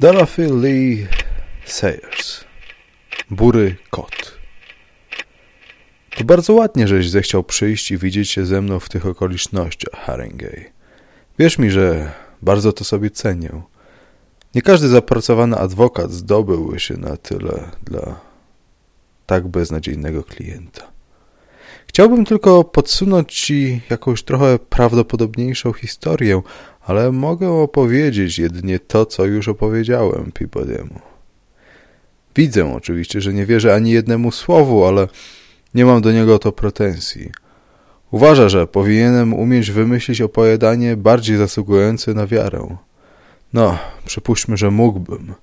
Dorothy Lee Sayers Bury Kot To bardzo ładnie, żeś zechciał przyjść i widzieć się ze mną w tych okolicznościach, Haringey. Wierz mi, że bardzo to sobie cenię. Nie każdy zapracowany adwokat zdobyłby się na tyle dla tak beznadziejnego klienta. Chciałbym tylko podsunąć Ci jakąś trochę prawdopodobniejszą historię, ale mogę opowiedzieć jedynie to, co już opowiedziałem Peabody'emu. Widzę oczywiście, że nie wierzę ani jednemu słowu, ale nie mam do niego to pretensji. Uważa, że powinienem umieć wymyślić opowiadanie bardziej zasługujące na wiarę. No, przypuśćmy, że mógłbym.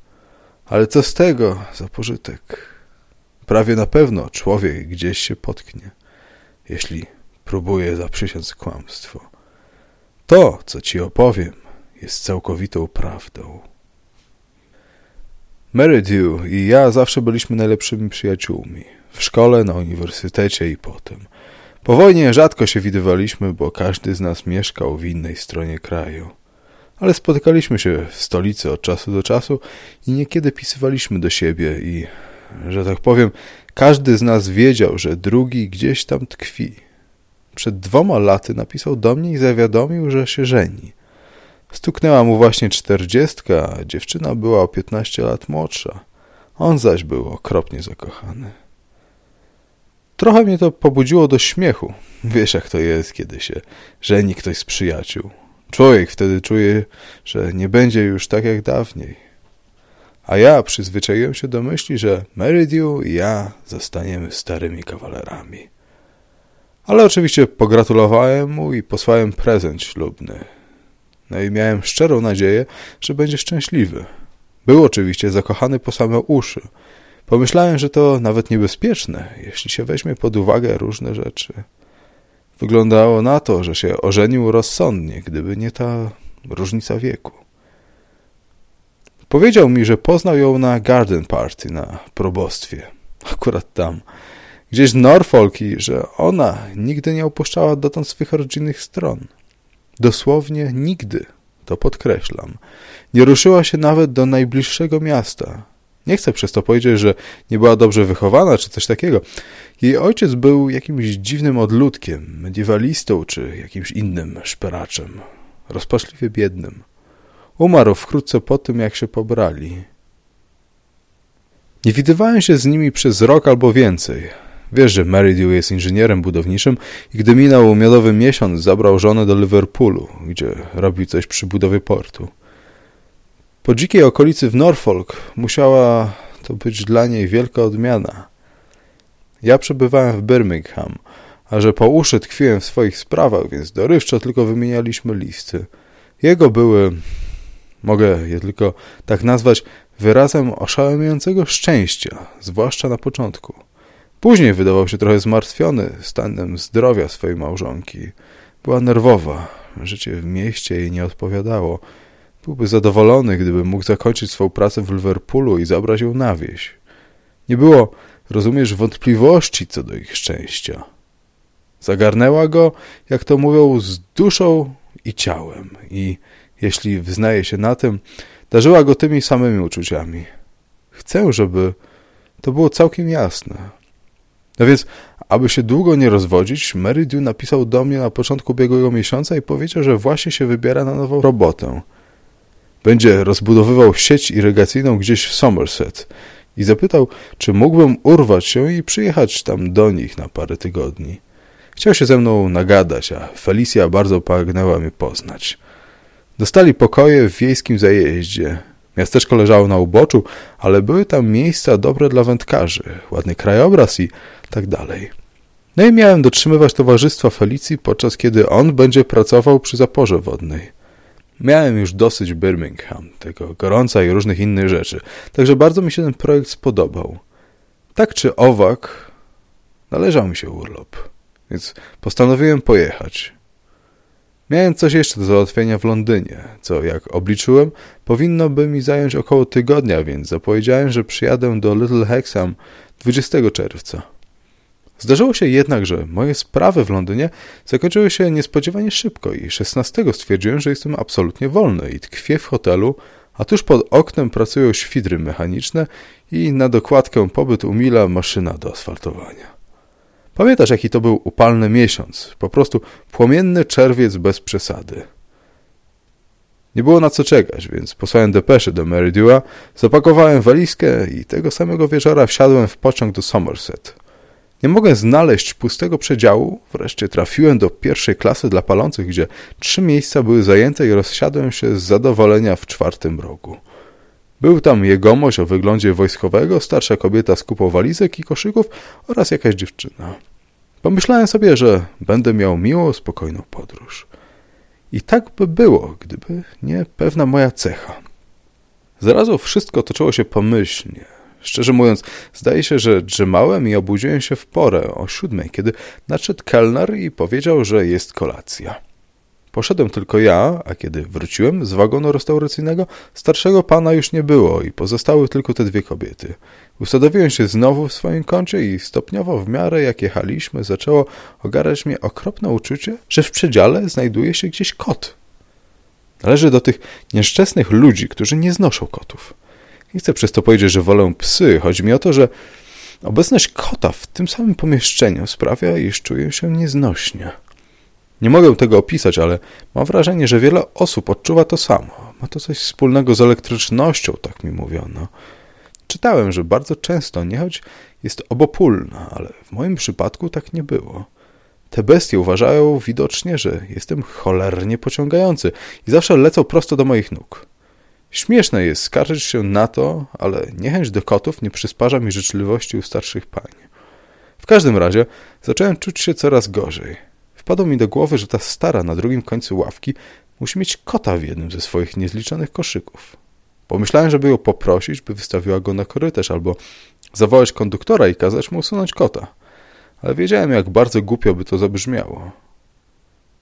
Ale co z tego za pożytek? Prawie na pewno człowiek gdzieś się potknie, jeśli próbuje zaprzysiąc kłamstwo. To, co ci opowiem, jest całkowitą prawdą. Meridew i ja zawsze byliśmy najlepszymi przyjaciółmi. W szkole, na uniwersytecie i potem. Po wojnie rzadko się widywaliśmy, bo każdy z nas mieszkał w innej stronie kraju. Ale spotykaliśmy się w stolicy od czasu do czasu i niekiedy pisywaliśmy do siebie i, że tak powiem, każdy z nas wiedział, że drugi gdzieś tam tkwi. Przed dwoma laty napisał do mnie i zawiadomił, że się żeni. Stuknęła mu właśnie czterdziestka, a dziewczyna była o piętnaście lat młodsza. On zaś był okropnie zakochany. Trochę mnie to pobudziło do śmiechu. Wiesz, jak to jest, kiedy się żeni ktoś z przyjaciół. Człowiek wtedy czuje, że nie będzie już tak jak dawniej. A ja przyzwyczaiłem się do myśli, że Meridew i ja zostaniemy starymi kawalerami. Ale oczywiście pogratulowałem mu i posłałem prezent ślubny. No i miałem szczerą nadzieję, że będzie szczęśliwy. Był oczywiście zakochany po same uszy. Pomyślałem, że to nawet niebezpieczne, jeśli się weźmie pod uwagę różne rzeczy. Wyglądało na to, że się ożenił rozsądnie, gdyby nie ta różnica wieku. Powiedział mi, że poznał ją na garden party na probostwie. Akurat tam gdzieś w Norfolk i że ona nigdy nie opuszczała dotąd swych rodzinnych stron. Dosłownie nigdy, to podkreślam. Nie ruszyła się nawet do najbliższego miasta. Nie chcę przez to powiedzieć, że nie była dobrze wychowana czy coś takiego. Jej ojciec był jakimś dziwnym odludkiem, mediewalistą czy jakimś innym szperaczem, rozpaczliwie biednym. Umarł wkrótce po tym, jak się pobrali. Nie widywałem się z nimi przez rok albo więcej. Wiesz, że Meridew jest inżynierem budowniczym i gdy minął miodowy miesiąc, zabrał żonę do Liverpoolu, gdzie robi coś przy budowie portu. Po dzikiej okolicy w Norfolk musiała to być dla niej wielka odmiana. Ja przebywałem w Birmingham, a że po uszy tkwiłem w swoich sprawach, więc dorywczo tylko wymienialiśmy listy. Jego były, mogę je tylko tak nazwać, wyrazem oszałamiającego szczęścia, zwłaszcza na początku. Później wydawał się trochę zmartwiony stanem zdrowia swojej małżonki. Była nerwowa, życie w mieście jej nie odpowiadało. Byłby zadowolony, gdyby mógł zakończyć swą pracę w Liverpoolu i zabrać ją na wieś. Nie było, rozumiesz, wątpliwości co do ich szczęścia. Zagarnęła go, jak to mówią, z duszą i ciałem i, jeśli wyznaje się na tym, darzyła go tymi samymi uczuciami. Chcę, żeby to było całkiem jasne. No więc, aby się długo nie rozwodzić, Meridew napisał do mnie na początku ubiegłego miesiąca i powiedział, że właśnie się wybiera na nową robotę. będzie rozbudowywał sieć irygacyjną gdzieś w Somerset i zapytał, czy mógłbym urwać się i przyjechać tam do nich na parę tygodni. Chciał się ze mną nagadać, a Felicia bardzo pragnęła mnie poznać. Dostali pokoje w wiejskim zajeździe. Miasteczko leżało na uboczu, ale były tam miejsca dobre dla wędkarzy, ładny krajobraz i tak dalej. No i miałem dotrzymywać towarzystwa Felicji, podczas kiedy on będzie pracował przy zaporze wodnej. Miałem już dosyć Birmingham, tego gorąca i różnych innych rzeczy, także bardzo mi się ten projekt spodobał. Tak czy owak, należał mi się urlop, więc postanowiłem pojechać. Miałem coś jeszcze do załatwienia w Londynie, co, jak obliczyłem, powinno by mi zająć około tygodnia, więc zapowiedziałem, że przyjadę do Little Hexham 20 czerwca. Zdarzyło się jednak, że moje sprawy w Londynie zakończyły się niespodziewanie szybko i 16 stwierdziłem, że jestem absolutnie wolny i tkwię w hotelu, a tuż pod oknem pracują świdry mechaniczne i na dokładkę pobyt umila maszyna do asfaltowania. Pamiętasz, jaki to był upalny miesiąc, po prostu płomienny czerwiec bez przesady. Nie było na co czekać, więc posłałem depeszę do Merridewa, zapakowałem walizkę i tego samego wieczora wsiadłem w pociąg do Somerset. Nie mogę znaleźć pustego przedziału, wreszcie trafiłem do pierwszej klasy dla palących, gdzie trzy miejsca były zajęte i rozsiadłem się z zadowolenia w czwartym rogu. Był tam jegomość o wyglądzie wojskowego, starsza kobieta z kupą walizek i koszyków oraz jakaś dziewczyna. Pomyślałem sobie, że będę miał miłą, spokojną podróż. I tak by było, gdyby nie pewna moja cecha. Zrazu wszystko toczyło się pomyślnie. Szczerze mówiąc, zdaje się, że drzemałem i obudziłem się w porę o siódmej, kiedy nadszedł kelner i powiedział, że jest kolacja. Poszedłem tylko ja, a kiedy wróciłem z wagonu restauracyjnego, starszego pana już nie było i pozostały tylko te dwie kobiety. Usadowiłem się znowu w swoim kącie i stopniowo w miarę jak jechaliśmy zaczęło ogarać mnie okropne uczucie, że w przedziale znajduje się gdzieś kot. Należy do tych nieszczęsnych ludzi, którzy nie znoszą kotów. Nie chcę przez to powiedzieć, że wolę psy. Chodzi mi o to, że obecność kota w tym samym pomieszczeniu sprawia, iż czuję się nieznośnie. Nie mogę tego opisać, ale mam wrażenie, że wiele osób odczuwa to samo. Ma to coś wspólnego z elektrycznością, tak mi mówiono. Czytałem, że bardzo często niechoć jest obopólna, ale w moim przypadku tak nie było. Te bestie uważają widocznie, że jestem cholernie pociągający i zawsze lecą prosto do moich nóg. Śmieszne jest skarżyć się na to, ale niechęć do kotów nie przysparza mi życzliwości u starszych pań. W każdym razie zacząłem czuć się coraz gorzej. Wpadło mi do głowy, że ta stara na drugim końcu ławki musi mieć kota w jednym ze swoich niezliczonych koszyków. Pomyślałem, żeby ją poprosić, by wystawiła go na korytarz, albo zawołać konduktora i kazać mu usunąć kota. Ale wiedziałem, jak bardzo głupio by to zabrzmiało.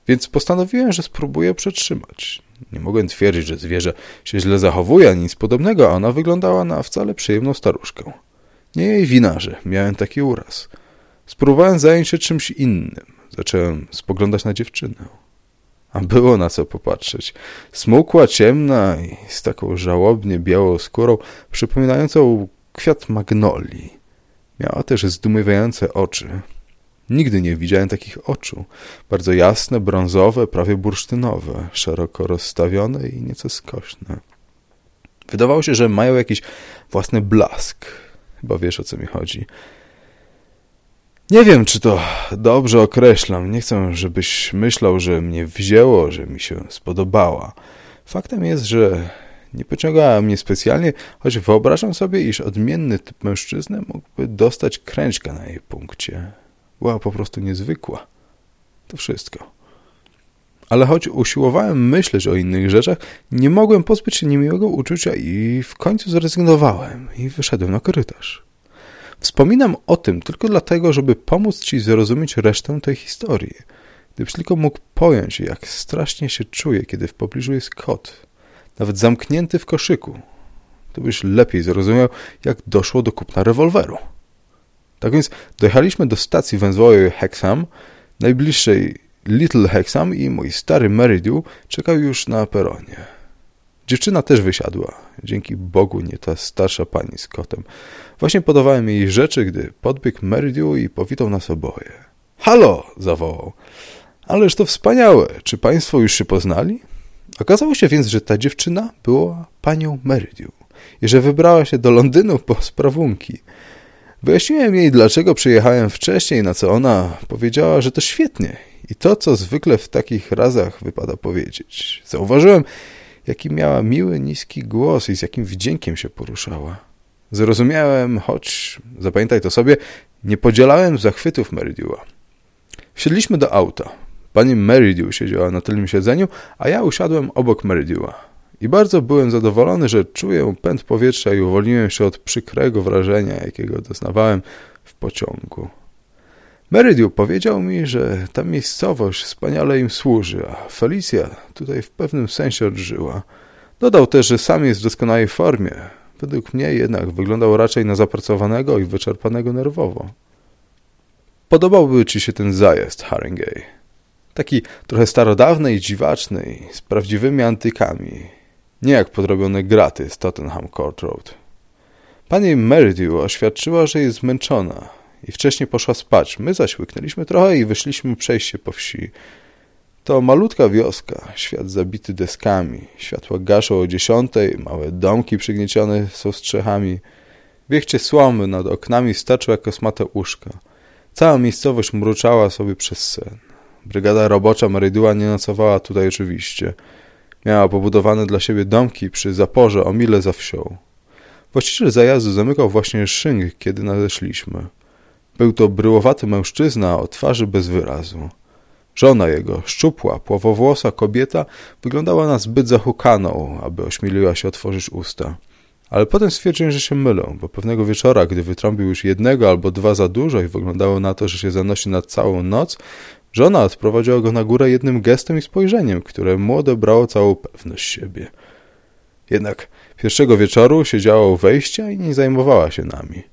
Więc postanowiłem, że spróbuję przetrzymać. Nie mogłem twierdzić, że zwierzę się źle zachowuje, ani nic podobnego, a ona wyglądała na wcale przyjemną staruszkę. Nie jej wina, że miałem taki uraz. Spróbowałem zająć się czymś innym. Zacząłem spoglądać na dziewczynę. A było na co popatrzeć. Smukła, ciemna i z taką żałobnie białą skórą, przypominającą kwiat magnolii. Miała też zdumiewające oczy. Nigdy nie widziałem takich oczu. Bardzo jasne, brązowe, prawie bursztynowe, szeroko rozstawione i nieco skośne. Wydawało się, że mają jakiś własny blask. Chyba wiesz, o co mi chodzi. Nie wiem, czy to dobrze określam. Nie chcę, żebyś myślał, że mnie wzięło, że mi się spodobała. Faktem jest, że nie pociągała mnie specjalnie, choć wyobrażam sobie, iż odmienny typ mężczyzny mógłby dostać kręczkę na jej punkcie. Była po prostu niezwykła. To wszystko. Ale choć usiłowałem myśleć o innych rzeczach, nie mogłem pozbyć się niemiłego uczucia i w końcu zrezygnowałem i wyszedłem na korytarz. Wspominam o tym tylko dlatego, żeby pomóc Ci zrozumieć resztę tej historii. Gdybyś tylko mógł pojąć, jak strasznie się czuję, kiedy w pobliżu jest kot, nawet zamknięty w koszyku, to byś lepiej zrozumiał, jak doszło do kupna rewolweru. Tak więc dojechaliśmy do stacji węzłowej Hexham, najbliższej Little Hexham i mój stary Meridew czekał już na peronie. Dziewczyna też wysiadła. Dzięki Bogu nie ta starsza pani z kotem. Właśnie podawałem jej rzeczy, gdy podbiegł Meridew i powitał nas oboje. Halo! zawołał. Ależ to wspaniałe. Czy państwo już się poznali? Okazało się więc, że ta dziewczyna była panią Meridew i że wybrała się do Londynu po sprawunki. Wyjaśniłem jej, dlaczego przyjechałem wcześniej, na co ona powiedziała, że to świetnie i to, co zwykle w takich razach wypada powiedzieć. Zauważyłem, jaki miała miły, niski głos i z jakim wdziękiem się poruszała. Zrozumiałem, choć, zapamiętaj to sobie, nie podzielałem zachwytów Meridewa. Wsiedliśmy do auta. Pani Meridew siedziała na tylnym siedzeniu, a ja usiadłem obok Meridewa. I bardzo byłem zadowolony, że czuję pęd powietrza i uwolniłem się od przykrego wrażenia, jakiego doznawałem w pociągu. Meridew powiedział mi, że ta miejscowość wspaniale im służy, a Felicia tutaj w pewnym sensie odżyła. Dodał też, że sam jest w doskonałej formie. Według mnie jednak wyglądał raczej na zapracowanego i wyczerpanego nerwowo. Podobałby ci się ten zajazd, Haringey. Taki trochę starodawny i dziwaczny z prawdziwymi antykami. Nie jak podrobione graty z Tottenham Court Road. Pani Meridew oświadczyła, że jest zmęczona i wcześniej poszła spać. My zaś łyknęliśmy trochę i wyszliśmy przejść się po wsi. To malutka wioska, świat zabity deskami. Światła gaszą o dziesiątej, małe domki przygniecione są strzechami. Wiechcie słomy nad oknami starczył jak kosmate łóżka. Cała miejscowość mruczała sobie przez sen. Brygada robocza Meryduła nie nocowała tutaj oczywiście. Miała pobudowane dla siebie domki przy zaporze o mile za wsią. Właściciel zajazdu zamykał właśnie szynk, kiedy nadeszliśmy. Był to bryłowaty mężczyzna o twarzy bez wyrazu. Żona jego, szczupła, płowowłosa kobieta, wyglądała na zbyt zahukaną, aby ośmieliła się otworzyć usta. Ale potem stwierdziłem, że się mylą, bo pewnego wieczora, gdy wytrąbił już jednego albo dwa za dużo i wyglądało na to, że się zanosi na całą noc, żona odprowadziła go na górę jednym gestem i spojrzeniem, które mu odebrało całą pewność siebie. Jednak pierwszego wieczoru siedziała u wejścia i nie zajmowała się nami.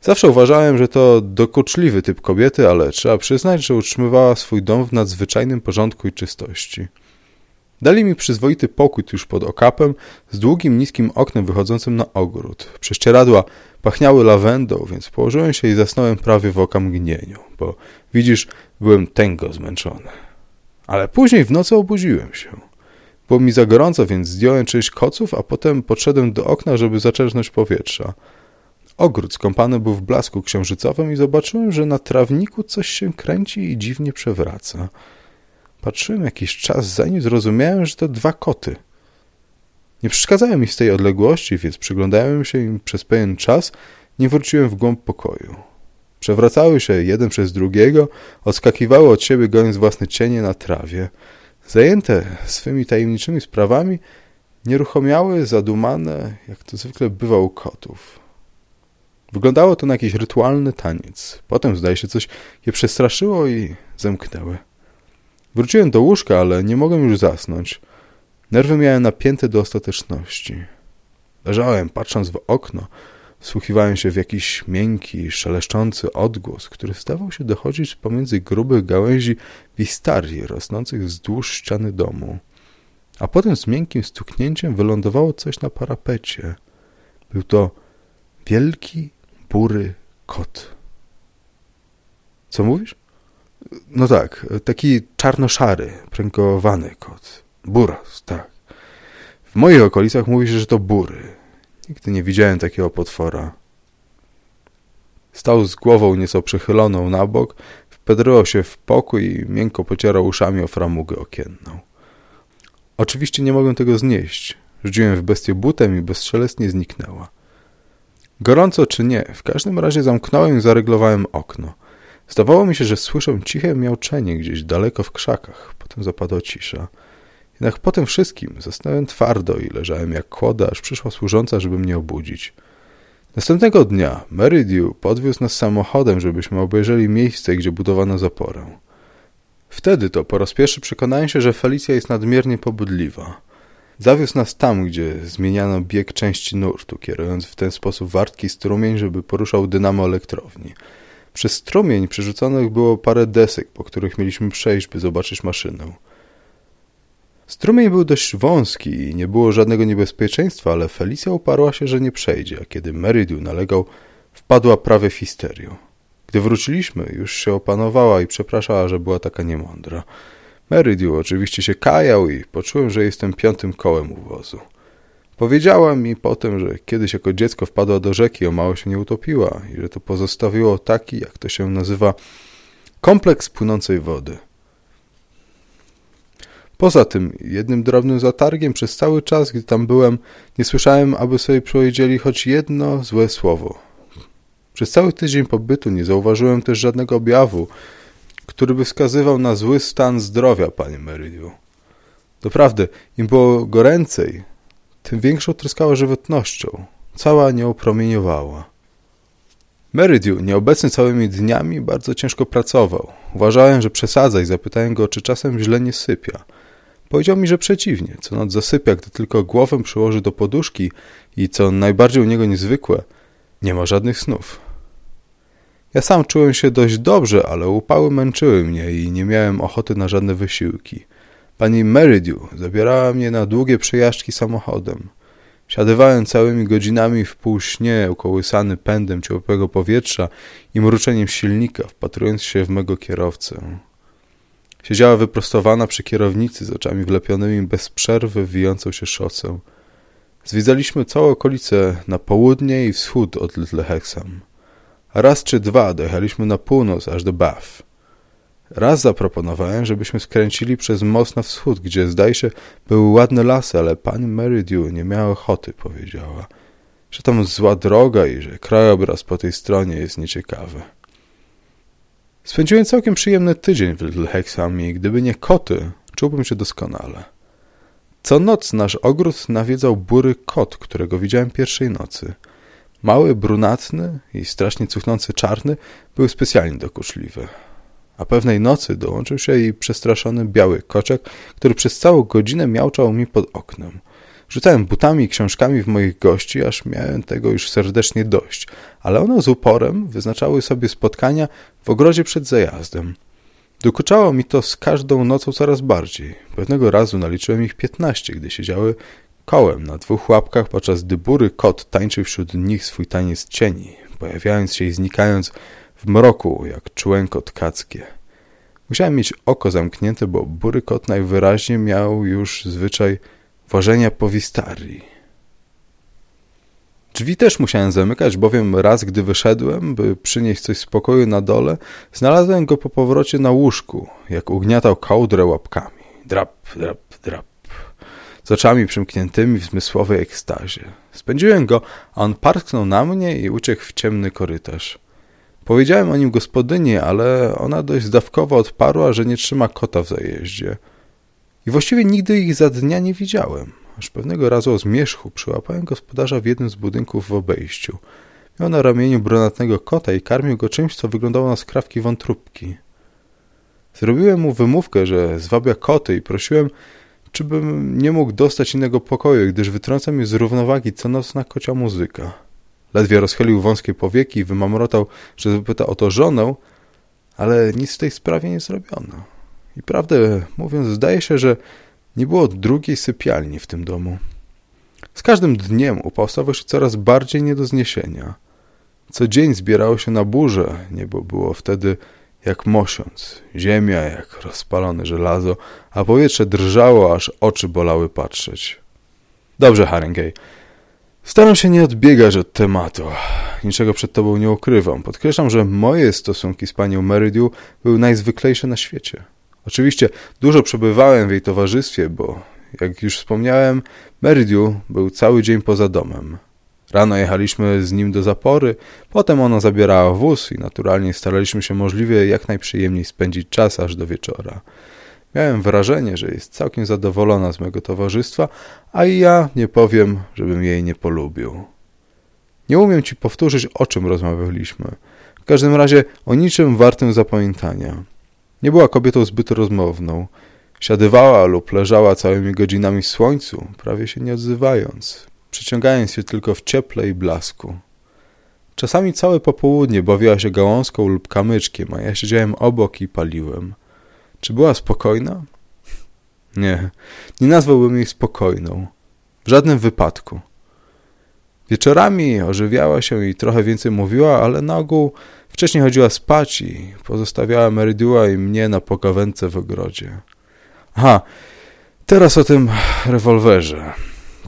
Zawsze uważałem, że to dokuczliwy typ kobiety, ale trzeba przyznać, że utrzymywała swój dom w nadzwyczajnym porządku i czystości. Dali mi przyzwoity pokój tuż pod okapem z długim, niskim oknem wychodzącym na ogród. Prześcieradła pachniały lawendą, więc położyłem się i zasnąłem prawie w okamgnieniu, bo widzisz, byłem tęgo zmęczony. Ale później w nocy obudziłem się. Było mi za gorąco, więc zdjąłem część koców, a potem podszedłem do okna, żeby zaczerpnąć powietrza. Ogród skąpany był w blasku księżycowym i zobaczyłem, że na trawniku coś się kręci i dziwnie przewraca. Patrzyłem jakiś czas, zanim zrozumiałem, że to dwa koty. Nie przeszkadzają mi z tej odległości, więc przyglądałem się im przez pewien czas, nie wróciłem w głąb pokoju. Przewracały się jeden przez drugiego, odskakiwały od siebie, goniąc własne cienie na trawie. Zajęte swymi tajemniczymi sprawami, nieruchomiały, zadumane, jak to zwykle bywa u kotów. Wyglądało to na jakiś rytualny taniec. Potem, zdaje się, coś je przestraszyło i zamknęły. Wróciłem do łóżka, ale nie mogłem już zasnąć. Nerwy miałem napięte do ostateczności. Leżałem, patrząc w okno, wsłuchiwałem się w jakiś miękki, szeleszczący odgłos, który zdawał się dochodzić pomiędzy grubych gałęzi wistarii rosnących wzdłuż ściany domu. A potem z miękkim stuknięciem wylądowało coś na parapecie. Był to wielki, bury kot. Co mówisz? No tak, taki czarno-szary, pręgowany kot. Buras, tak. W moich okolicach mówi się, że to bury. Nigdy nie widziałem takiego potwora. Stał z głową nieco przychyloną na bok, wpedrywał się w pokój i miękko pocierał uszami o framugę okienną. Oczywiście nie mogłem tego znieść. Rzuciłem w bestię butem i bezszelestnie zniknęła. Gorąco czy nie, w każdym razie zamknąłem i zareglowałem okno. Zdawało mi się, że słyszę ciche miauczenie gdzieś daleko w krzakach. Potem zapadła cisza. Jednak po tym wszystkim zasnąłem twardo i leżałem jak kłoda, aż przyszła służąca, żeby mnie obudzić. Następnego dnia Meridew podwiózł nas samochodem, żebyśmy obejrzeli miejsce, gdzie budowano zaporę. Wtedy to po raz pierwszy przekonałem się, że Felicja jest nadmiernie pobudliwa. Zawiózł nas tam, gdzie zmieniano bieg części nurtu, kierując w ten sposób wartki strumień, żeby poruszał dynamo elektrowni. Przez strumień przerzuconych było parę desek, po których mieliśmy przejść, by zobaczyć maszynę. Strumień był dość wąski i nie było żadnego niebezpieczeństwa, ale Felicja uparła się, że nie przejdzie, a kiedy Meridiu nalegał, wpadła prawie w histerię. Gdy wróciliśmy, już się opanowała i przepraszała, że była taka niemądra. Meridiu oczywiście się kajał i poczułem, że jestem piątym kołem u wozu. Powiedziała mi potem, że kiedyś jako dziecko wpadła do rzeki, o mało się nie utopiła i że to pozostawiło taki, jak to się nazywa, kompleks płynącej wody. Poza tym, jednym drobnym zatargiem przez cały czas, gdy tam byłem, nie słyszałem, aby sobie powiedzieli choć jedno złe słowo. Przez cały tydzień pobytu nie zauważyłem też żadnego objawu, który by wskazywał na zły stan zdrowia, panie Meridiu. Doprawdy, im było goręcej, tym większą tryskała żywotnością. Cała nie opromieniowała. Meridiu, nieobecny całymi dniami, bardzo ciężko pracował. Uważałem, że przesadza i zapytałem go, czy czasem źle nie sypia. Powiedział mi, że przeciwnie, co noc zasypia, gdy tylko głowę przyłoży do poduszki i co najbardziej u niego niezwykłe, nie ma żadnych snów. Ja sam czułem się dość dobrze, ale upały męczyły mnie i nie miałem ochoty na żadne wysiłki. Pani Meridiu zabierała mnie na długie przejażdżki samochodem. Siadywałem całymi godzinami w półśnie, ukołysany pędem ciepłego powietrza i mruczeniem silnika, wpatrując się w mego kierowcę. Siedziała wyprostowana przy kierownicy z oczami wlepionymi bez przerwy w wijącą się szosę. Zwiedzaliśmy całą okolicę na południe i wschód od Little Hexham. Raz czy dwa dojechaliśmy na północ aż do Bath. Raz zaproponowałem, żebyśmy skręcili przez most na wschód, gdzie zdaje się były ładne lasy, ale pani Meridew nie miała ochoty, powiedziała, że tam zła droga i że krajobraz po tej stronie jest nieciekawy. Spędziłem całkiem przyjemny tydzień w Little Hexham i gdyby nie koty, czułbym się doskonale. Co noc nasz ogród nawiedzał bury kot, którego widziałem pierwszej nocy. Mały, brunatny i strasznie cuchnący czarny były specjalnie dokuczliwe. A pewnej nocy dołączył się jej przestraszony biały koczek, który przez całą godzinę miałczał mi pod oknem. Rzucałem butami i książkami w moich gości, aż miałem tego już serdecznie dość, ale one z uporem wyznaczały sobie spotkania w ogrodzie przed zajazdem. Dokuczało mi to z każdą nocą coraz bardziej. Pewnego razu naliczyłem ich piętnaście, gdy siedziały kołem na dwóch łapkach, podczas gdy bury kot tańczył wśród nich swój taniec cieni, pojawiając się i znikając w mroku, jak człenko tkackie. Musiałem mieć oko zamknięte, bo bury kot najwyraźniej miał już zwyczaj wożenia po wistarii. Drzwi też musiałem zamykać, bowiem raz, gdy wyszedłem, by przynieść coś spokoju na dole, znalazłem go po powrocie na łóżku, jak ugniatał kołdrę łapkami. Drap, drap, drap. Z oczami przymkniętymi w zmysłowej ekstazie. Spędziłem go, a on parsknął na mnie i uciekł w ciemny korytarz. Powiedziałem o nim gospodyni, ale ona dość zdawkowo odparła, że nie trzyma kota w zajeździe. I właściwie nigdy ich za dnia nie widziałem. Aż pewnego razu o zmierzchu przyłapałem gospodarza w jednym z budynków w obejściu. Miał na ramieniu brunatnego kota i karmił go czymś, co wyglądało na skrawki wątróbki. Zrobiłem mu wymówkę, że zwabia koty i prosiłem, czy bym nie mógł dostać innego pokoju, gdyż wytrąca mnie z równowagi co nocna kocia muzyka. Ledwie rozchylił wąskie powieki i wymamrotał, że zapyta o to żonę, ale nic w tej sprawie nie zrobiono. I prawdę mówiąc, zdaje się, że nie było drugiej sypialni w tym domu. Z każdym dniem upał stawał się coraz bardziej nie do zniesienia. Co dzień zbierało się na burzę, niebo było wtedy jak mosiąc, ziemia jak rozpalone żelazo, a powietrze drżało, aż oczy bolały patrzeć. Dobrze, Haringey. Staram się nie odbiegać od tematu. Niczego przed tobą nie ukrywam. Podkreślam, że moje stosunki z panią Meridew były najzwyklejsze na świecie. Oczywiście dużo przebywałem w jej towarzystwie, bo, jak już wspomniałem, Meridew był cały dzień poza domem. Rano jechaliśmy z nim do zapory, potem ona zabierała wóz i naturalnie staraliśmy się możliwie jak najprzyjemniej spędzić czas aż do wieczora. Miałem wrażenie, że jest całkiem zadowolona z mego towarzystwa, a i ja nie powiem, żebym jej nie polubił. Nie umiem ci powtórzyć, o czym rozmawialiśmy. W każdym razie o niczym wartym zapamiętania. Nie była kobietą zbyt rozmowną. Siadywała lub leżała całymi godzinami w słońcu, prawie się nie odzywając, przyciągając się tylko w cieple i blasku. Czasami całe popołudnie bawiła się gałązką lub kamyczkiem, a ja siedziałem obok i paliłem. Czy była spokojna? Nie, nie nazwałbym jej spokojną. W żadnym wypadku. Wieczorami ożywiała się i trochę więcej mówiła, ale na ogół wcześniej chodziła spać i pozostawiała Meridua i mnie na pogawędce w ogrodzie. Aha, teraz o tym rewolwerze.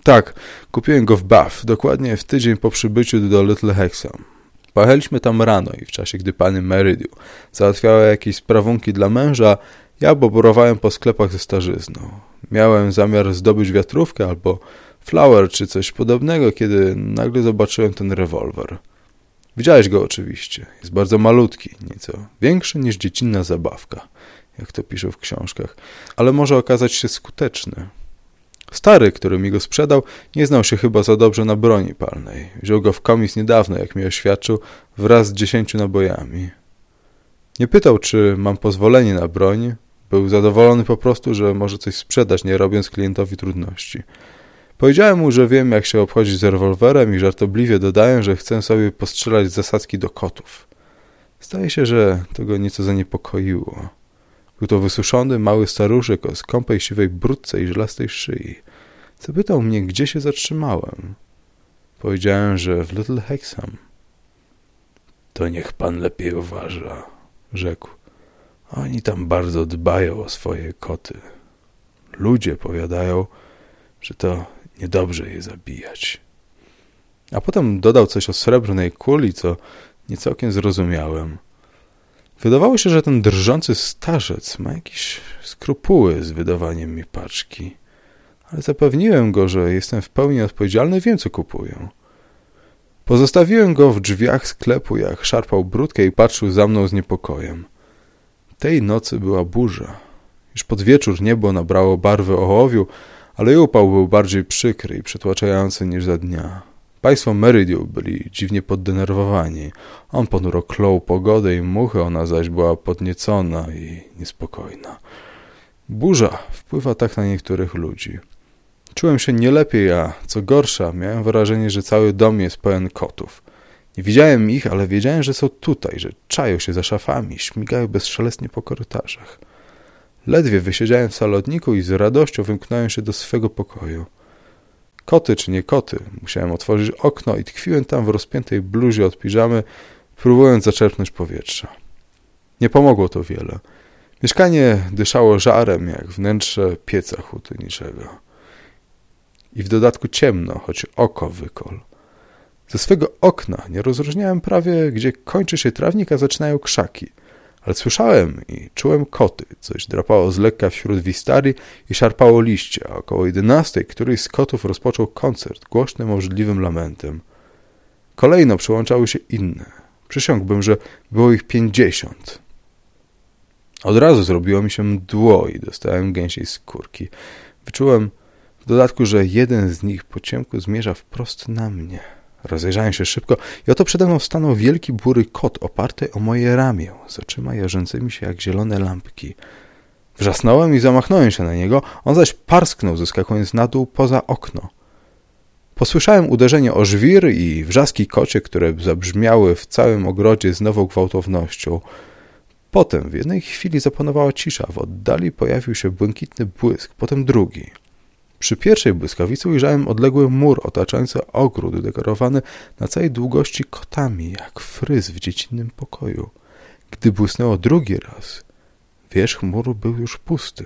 Tak, kupiłem go w Bath, dokładnie w tydzień po przybyciu do Little Hexham. Pojechaliśmy tam rano i w czasie, gdy pani Meridiu załatwiała jakieś sprawunki dla męża, ja boborowałem po sklepach ze starzyzną. Miałem zamiar zdobyć wiatrówkę albo flower czy coś podobnego, kiedy nagle zobaczyłem ten rewolwer. Widziałeś go oczywiście. Jest bardzo malutki, nieco większy niż dziecinna zabawka, jak to pisze w książkach, ale może okazać się skuteczny. Stary, który mi go sprzedał, nie znał się chyba za dobrze na broni palnej. Wziął go w komis niedawno, jak mi oświadczył, wraz z dziesięciu nabojami. Nie pytał, czy mam pozwolenie na broń. Był zadowolony po prostu, że może coś sprzedać, nie robiąc klientowi trudności. Powiedziałem mu, że wiem, jak się obchodzić z rewolwerem i żartobliwie dodałem, że chcę sobie postrzelać z zasadzki do kotów. Zdaje się, że to go nieco zaniepokoiło. Był to wysuszony, mały staruszek o skąpej siwej brudce i żelastej szyi. Zapytał mnie, gdzie się zatrzymałem. Powiedziałem, że w Little Hexham. To niech pan lepiej uważa, rzekł. Oni tam bardzo dbają o swoje koty. Ludzie powiadają, że to niedobrze je zabijać. A potem dodał coś o srebrnej kuli, co nie całkiem zrozumiałem. Wydawało się, że ten drżący starzec ma jakieś skrupuły z wydawaniem mi paczki. Ale zapewniłem go, że jestem w pełni odpowiedzialny, wiem co kupuję. Pozostawiłem go w drzwiach sklepu, jak szarpał brudkę i patrzył za mną z niepokojem. Tej nocy była burza. Już pod wieczór niebo nabrało barwy ołowiu, ale upał był bardziej przykry i przytłaczający niż za dnia. Państwo Meridiu byli dziwnie poddenerwowani. On ponuro klął pogodę i muchy, ona zaś była podniecona i niespokojna. Burza wpływa tak na niektórych ludzi. Czułem się nie lepiej, a co gorsza, miałem wrażenie, że cały dom jest pełen kotów. Nie widziałem ich, ale wiedziałem, że są tutaj, że czają się za szafami, śmigają bezszelestnie po korytarzach. Ledwie wysiedziałem w salodniku i z radością wymknąłem się do swego pokoju. Koty czy nie koty, musiałem otworzyć okno i tkwiłem tam w rozpiętej bluzie od piżamy, próbując zaczerpnąć powietrza. Nie pomogło to wiele. Mieszkanie dyszało żarem, jak wnętrze pieca hutniczego. I w dodatku ciemno, choć oko wykol. Ze swego okna nie rozróżniałem prawie, gdzie kończy się trawnik, a zaczynają krzaki – ale słyszałem i czułem koty. Coś drapało z lekka wśród wistari i szarpało liście, a około jedenastej któryś z kotów rozpoczął koncert głośnym, możliwym lamentem. Kolejno przyłączały się inne. Przysiągłbym, że było ich pięćdziesiąt. Od razu zrobiło mi się mdło i dostałem gęsiej skórki. Wyczułem w dodatku, że jeden z nich po ciemku zmierza wprost na mnie. Rozejrzałem się szybko i oto przede mną stanął wielki bury kot oparty o moje ramię, z oczyma jarzącymi się jak zielone lampki. Wrzasnąłem i zamachnąłem się na niego, on zaś parsknął, zeskakując na dół poza okno. Posłyszałem uderzenie o żwir i wrzaski kocie, które zabrzmiały w całym ogrodzie z nową gwałtownością. Potem w jednej chwili zapanowała cisza, w oddali pojawił się błękitny błysk, potem drugi. Przy pierwszej błyskawicy ujrzałem odległy mur otaczający ogród dekorowany na całej długości kotami, jak fryz w dziecinnym pokoju. Gdy błysnęło drugi raz, wierzch muru był już pusty.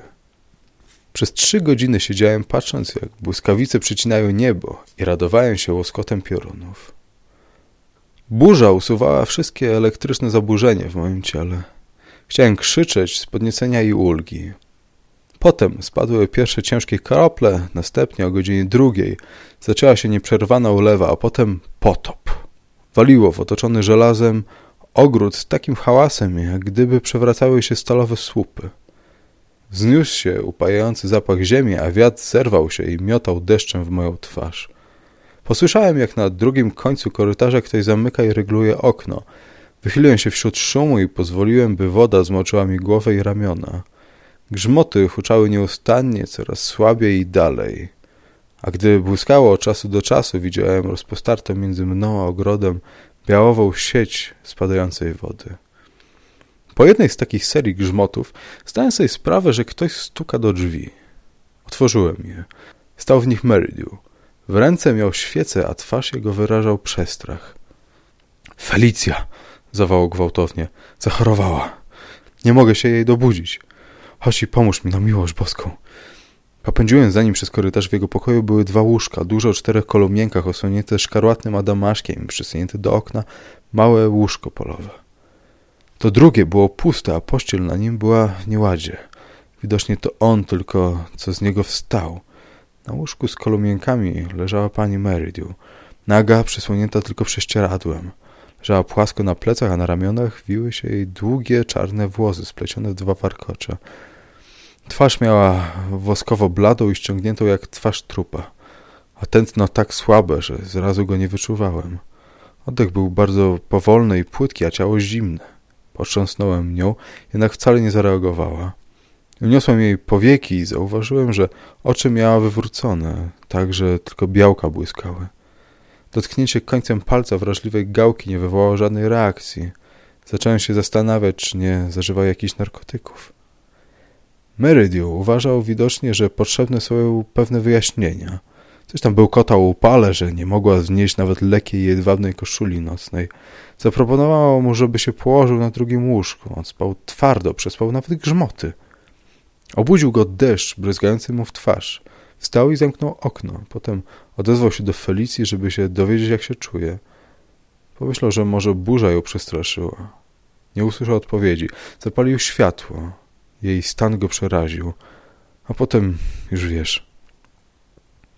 Przez trzy godziny siedziałem patrząc, jak błyskawice przycinają niebo i radowałem się łoskotem piorunów. Burza usuwała wszystkie elektryczne zaburzenia w moim ciele. Chciałem krzyczeć z podniecenia i ulgi. Potem spadły pierwsze ciężkie krople, następnie o godzinie drugiej zaczęła się nieprzerwana ulewa, a potem potop. Waliło w otoczony żelazem ogród z takim hałasem, jak gdyby przewracały się stalowe słupy. Wzniósł się upajający zapach ziemi, a wiatr zerwał się i miotał deszczem w moją twarz. Posłyszałem, jak na drugim końcu korytarza ktoś zamyka i regluje okno. Wychyliłem się wśród szumu i pozwoliłem, by woda zmoczyła mi głowę i ramiona. Grzmoty huczały nieustannie, coraz słabiej i dalej. A gdy błyskało od czasu do czasu, widziałem rozpostartą między mną a ogrodem białową sieć spadającej wody. Po jednej z takich serii grzmotów zdałem sobie sprawę, że ktoś stuka do drzwi. Otworzyłem je. Stał w nich Meridiu. W ręce miał świecę, a twarz jego wyrażał przestrach. Felicja! zawołał gwałtownie. Zachorowała. Nie mogę się jej dobudzić. Chodź i pomóż mi na miłość boską. Popędziłem za nim przez korytarz. W jego pokoju były dwa łóżka, duże o czterech kolumienkach, osłonięte szkarłatnym adamaszkiem przysunięte do okna małe łóżko polowe. To drugie było puste, a pościel na nim była w nieładzie. Widocznie to on tylko, co z niego wstał. Na łóżku z kolumienkami leżała pani Meridew. Naga, przysłonięta tylko prześcieradłem. Leżała płasko na plecach, a na ramionach wiły się jej długie, czarne włosy splecione w dwa warkocze. Twarz miała woskowo bladą i ściągniętą jak twarz trupa, a tętno tak słabe, że zrazu go nie wyczuwałem. Oddech był bardzo powolny i płytki, a ciało zimne. Potrząsnąłem nią, jednak wcale nie zareagowała. Uniosłem jej powieki i zauważyłem, że oczy miała wywrócone, tak że tylko białka błyskały. Dotknięcie końcem palca wrażliwej gałki nie wywołało żadnej reakcji. Zacząłem się zastanawiać, czy nie zażywa jakichś narkotyków. Meridiu uważał widocznie, że potrzebne są pewne wyjaśnienia. Coś tam był kota upale, że nie mogła znieść nawet lekkiej jedwabnej koszuli nocnej. Zaproponowała mu, żeby się położył na drugim łóżku. On spał twardo, przespał nawet grzmoty. Obudził go deszcz, bryzgający mu w twarz. Wstał i zamknął okno. Potem odezwał się do Felicji, żeby się dowiedzieć, jak się czuje. Pomyślał, że może burza ją przestraszyła. Nie usłyszał odpowiedzi. Zapalił światło. Jej stan go przeraził. A potem, już wiesz.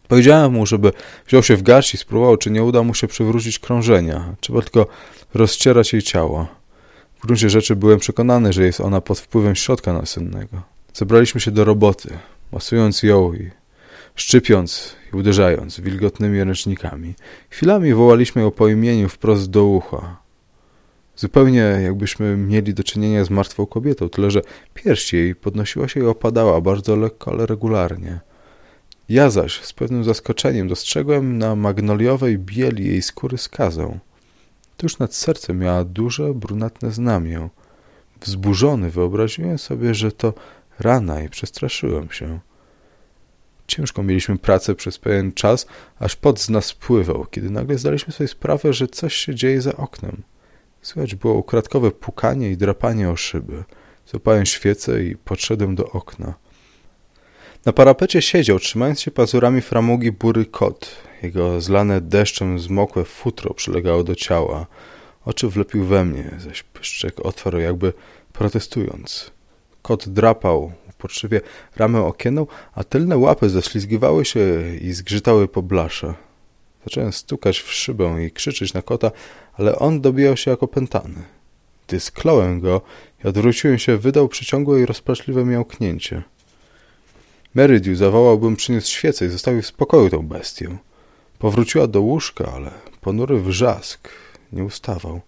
Powiedziałem mu, żeby wziął się w garść i spróbował, czy nie uda mu się przywrócić krążenia. Trzeba tylko rozcierać jej ciało. W gruncie rzeczy byłem przekonany, że jest ona pod wpływem środka nasennego. Zebraliśmy się do roboty, masując ją i szczypiąc i uderzając wilgotnymi ręcznikami. Chwilami wołaliśmy ją po imieniu wprost do ucha. Zupełnie jakbyśmy mieli do czynienia z martwą kobietą, tyle że pierś jej podnosiła się i opadała bardzo lekko, ale regularnie. Ja zaś z pewnym zaskoczeniem dostrzegłem na magnoliowej bieli jej skóry skazę. Tuż nad sercem miała duże, brunatne znamię. Wzburzony wyobraziłem sobie, że to rana i przestraszyłem się. Ciężko mieliśmy pracę przez pewien czas, aż pot z nas spływał, kiedy nagle zdaliśmy sobie sprawę, że coś się dzieje za oknem. Słychać było ukradkowe pukanie i drapanie o szyby. Zapałem świecę i podszedłem do okna. Na parapecie siedział, trzymając się pazurami framugi bury kot. Jego zlane deszczem zmokłe futro przylegało do ciała. Oczy wlepił we mnie, zaś pyszczek otwarł jakby protestując. Kot drapał uporczywie ramę okienną, a tylne łapy ześlizgiwały się i zgrzytały po blasze. Zacząłem stukać w szybę i krzyczeć na kota, ale on dobijał się jako pętany. Gdy skląłem go i odwróciłem się, wydał przyciągłe i rozpaczliwe miałknięcie. Meridiu zawołał, bym przyniósł świecę i zostawił w spokoju tę bestię. Powróciła do łóżka, ale ponury wrzask nie ustawał.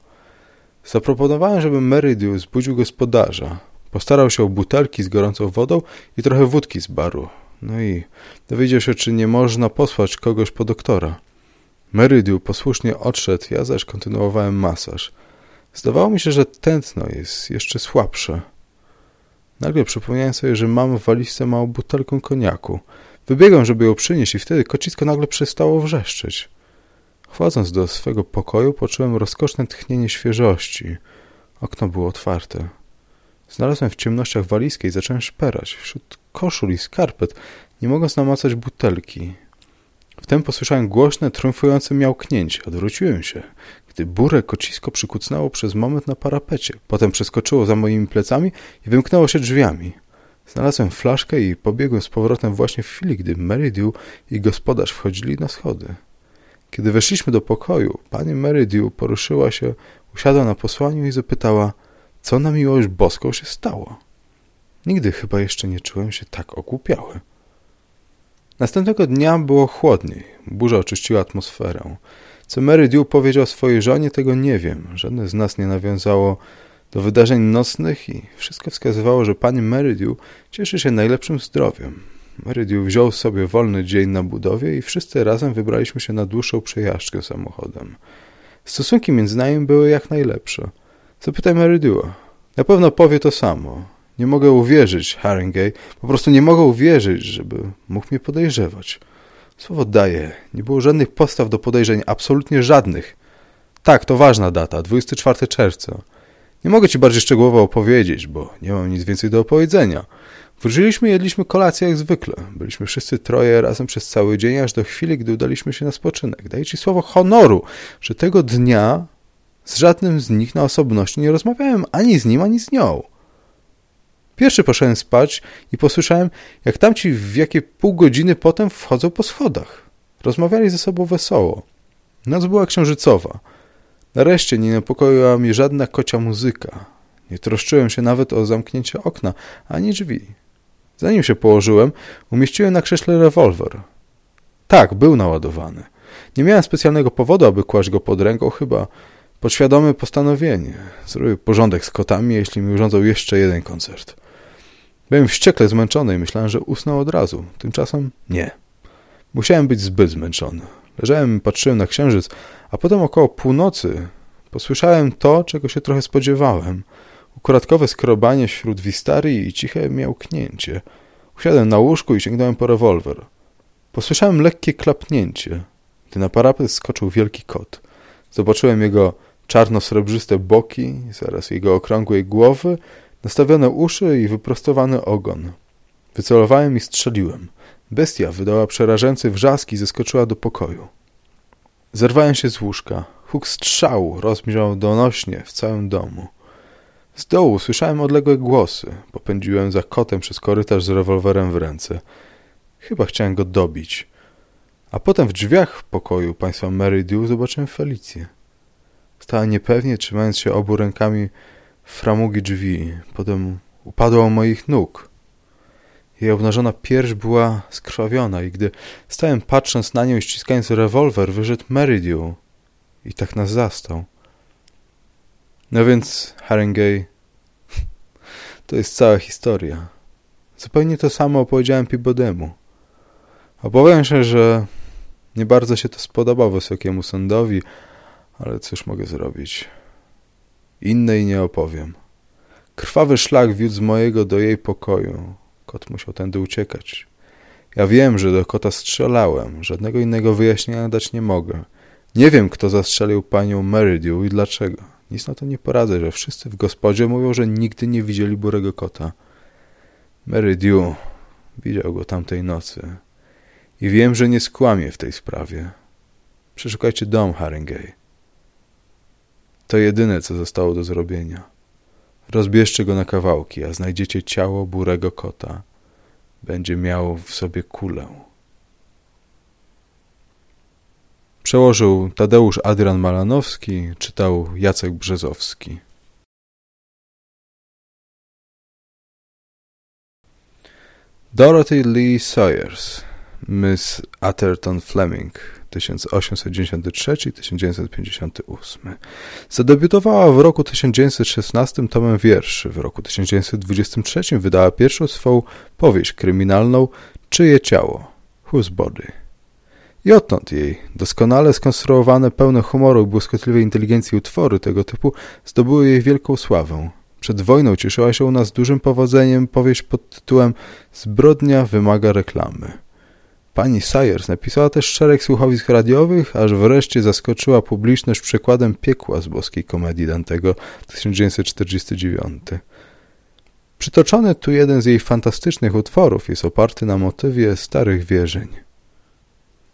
Zaproponowałem, żeby Meridiu zbudził gospodarza. Postarał się o butelki z gorącą wodą i trochę wódki z baru. No i dowiedział się, czy nie można posłać kogoś po doktora. Meridiu posłusznie odszedł, ja zaś kontynuowałem masaż. Zdawało mi się, że tętno jest jeszcze słabsze. Nagle przypomniałem sobie, że mam w walizce małą butelkę koniaku. Wybiegłem, żeby ją przynieść i wtedy kocisko nagle przestało wrzeszczeć. Wchodząc do swego pokoju, poczułem rozkoszne tchnienie świeżości. Okno było otwarte. Znalazłem w ciemnościach walizkę i zacząłem szperać. Wśród koszul i skarpet, nie mogąc namacać butelki. Wtem posłyszałem głośne, triumfujące miałknięcie. Odwróciłem się, gdy burę kocisko przykucnęło przez moment na parapecie. Potem przeskoczyło za moimi plecami i wymknęło się drzwiami. Znalazłem flaszkę i pobiegłem z powrotem właśnie w chwili, gdy Meridew i gospodarz wchodzili na schody. Kiedy weszliśmy do pokoju, pani Meridew poruszyła się, usiadła na posłaniu i zapytała, co na miłość boską się stało. Nigdy chyba jeszcze nie czułem się tak okupiały. Następnego dnia było chłodniej. Burza oczyściła atmosferę. Co Mary Dew powiedział swojej żonie, tego nie wiem. Żadne z nas nie nawiązało do wydarzeń nocnych i wszystko wskazywało, że pani Mary Dew cieszy się najlepszym zdrowiem. Mary Dew wziął sobie wolny dzień na budowie i wszyscy razem wybraliśmy się na dłuższą przejażdżkę samochodem. Stosunki między nami były jak najlepsze. Zapytaj Mary Dewa. Na pewno powie to samo. Nie mogę uwierzyć, Haringey, po prostu nie mogę uwierzyć, żeby mógł mnie podejrzewać. Słowo daję, nie było żadnych postaw do podejrzeń, absolutnie żadnych. Tak, to ważna data, 24 czerwca. Nie mogę ci bardziej szczegółowo opowiedzieć, bo nie mam nic więcej do opowiedzenia. Wróciliśmy i jedliśmy kolację jak zwykle. Byliśmy wszyscy troje razem przez cały dzień, aż do chwili, gdy udaliśmy się na spoczynek. Daję ci słowo honoru, że tego dnia z żadnym z nich na osobności nie rozmawiałem ani z nim, ani z nią. Pierwszy poszedłem spać i posłyszałem, jak tamci w jakie pół godziny potem wchodzą po schodach. Rozmawiali ze sobą wesoło. Noc była księżycowa. Nareszcie nie niepokoiła mnie żadna kocia muzyka. Nie troszczyłem się nawet o zamknięcie okna, ani drzwi. Zanim się położyłem, umieściłem na krześle rewolwer. Tak, był naładowany. Nie miałem specjalnego powodu, aby kłaść go pod ręką, chyba podświadome postanowienie. Zrobię porządek z kotami, jeśli mi urządzą jeszcze jeden koncert. Byłem wściekle zmęczony i myślałem, że usnął od razu. Tymczasem nie. Musiałem być zbyt zmęczony. Leżałem patrzyłem na księżyc, a potem około północy posłyszałem to, czego się trochę spodziewałem. Ukradkowe skrobanie wśród wistarii i ciche miałknięcie. Usiadłem na łóżku i sięgnąłem po rewolwer. Posłyszałem lekkie klapnięcie, gdy na parapet skoczył wielki kot. Zobaczyłem jego czarno-srebrzyste boki, zaraz jego okrągłej głowy, nastawione uszy i wyprostowany ogon. Wycelowałem i strzeliłem. Bestia wydała przerażający wrzask i zeskoczyła do pokoju. Zerwałem się z łóżka. Huk strzału rozbrzmiał donośnie w całym domu. Z dołu słyszałem odległe głosy. Popędziłem za kotem przez korytarz z rewolwerem w ręce. Chyba chciałem go dobić. A potem w drzwiach pokoju państwa Meridew zobaczyłem Felicję. Stała niepewnie, trzymając się obu rękami w framugi drzwi. Potem upadła u moich nóg. Jej obnażona pierś była skrwawiona i gdy stałem patrząc na nią i ściskając rewolwer, wyszedł Meridew i tak nas zastał. No więc, Haringey, to jest cała historia. Zupełnie to samo opowiedziałem Peabodemu. Obawiam się, że nie bardzo się to spodoba wysokiemu sądowi, ale cóż mogę zrobić? Innej nie opowiem. Krwawy szlak wiódł z mojego do jej pokoju. Kot musiał tędy uciekać. Ja wiem, że do kota strzelałem. Żadnego innego wyjaśnienia dać nie mogę. Nie wiem, kto zastrzelił panią Meridew i dlaczego. Nic na to nie poradzę, że wszyscy w gospodzie mówią, że nigdy nie widzieli burego kota. Meridew widział go tamtej nocy. I wiem, że nie skłamie w tej sprawie. Przeszukajcie dom Haringey. To jedyne, co zostało do zrobienia. Rozbierzcie go na kawałki, a znajdziecie ciało burego kota. Będzie miał w sobie kulę. Przełożył Tadeusz Adrian Malanowski, czytał Jacek Brzezowski. Dorothy Lee Sawyers, Miss Atherton Fleming, 1893-1958. Zadebiutowała w roku 1916 tomem wierszy. W roku 1923 wydała pierwszą swą powieść kryminalną Czyje ciało? Whose Body? I odtąd jej doskonale skonstruowane, pełne humoru i błyskotliwej inteligencji utwory tego typu zdobyły jej wielką sławę. Przed wojną cieszyła się u nas dużym powodzeniem powieść pod tytułem Zbrodnia wymaga reklamy. Pani Sayers napisała też szereg słuchowisk radiowych, aż wreszcie zaskoczyła publiczność przykładem piekła z boskiej komedii Dantego 1949. Przytoczony tu jeden z jej fantastycznych utworów jest oparty na motywie starych wierzeń.